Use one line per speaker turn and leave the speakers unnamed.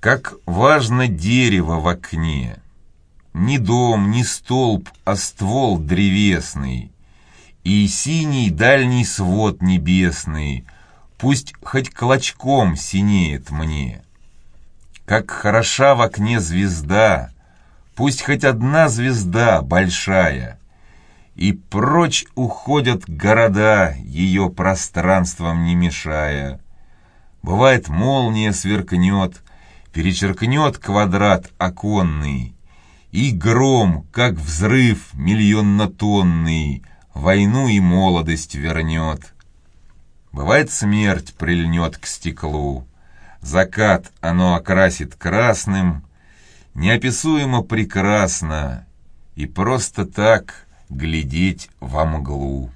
Как важно дерево в окне. Ни дом, ни столб, а ствол древесный. И синий дальний свод небесный, Пусть хоть клочком синеет мне. Как хороша в окне звезда, Пусть хоть одна звезда большая, И прочь уходят города, Ее пространством не мешая. Бывает, молния сверкнет, Перечеркнет квадрат оконный, И гром, как взрыв миллионнотонный, Войну и молодость вернет. Бывает, смерть прильнет к стеклу, Закат оно окрасит красным, Неописуемо прекрасно, И просто так глядеть во мглу.